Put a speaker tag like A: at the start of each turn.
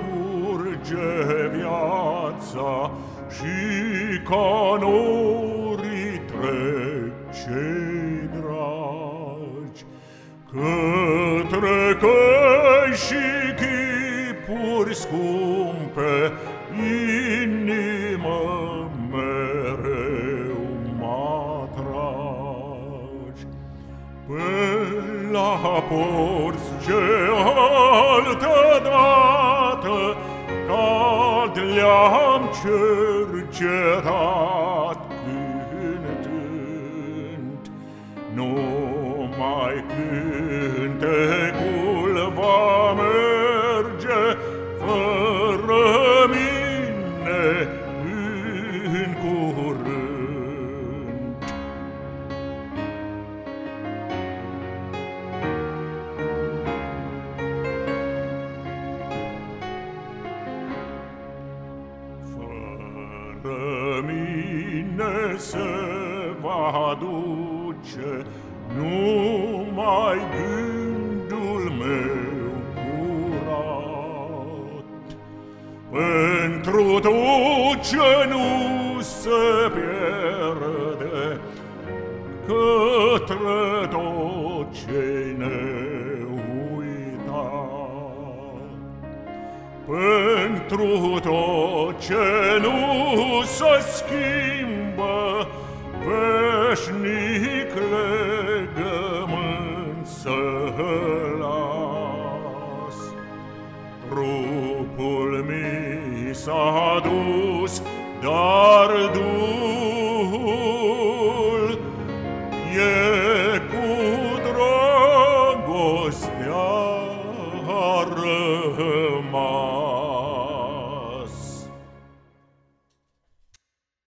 A: curge viața și ca norii trece dragi, către căi și chipuri scumpe, inimă mereu mă tragi. Pe la porți ce alte le-am cercetat cântând, numai cântecul va Fără mine se va duce numai gândul meu curat. Pentru tot ce nu se pierde, către tot ce neuitat. Pentru tot ce nu se schimbă, veșnic legământ să las. Trupul mi s-a dus, dar Duhul e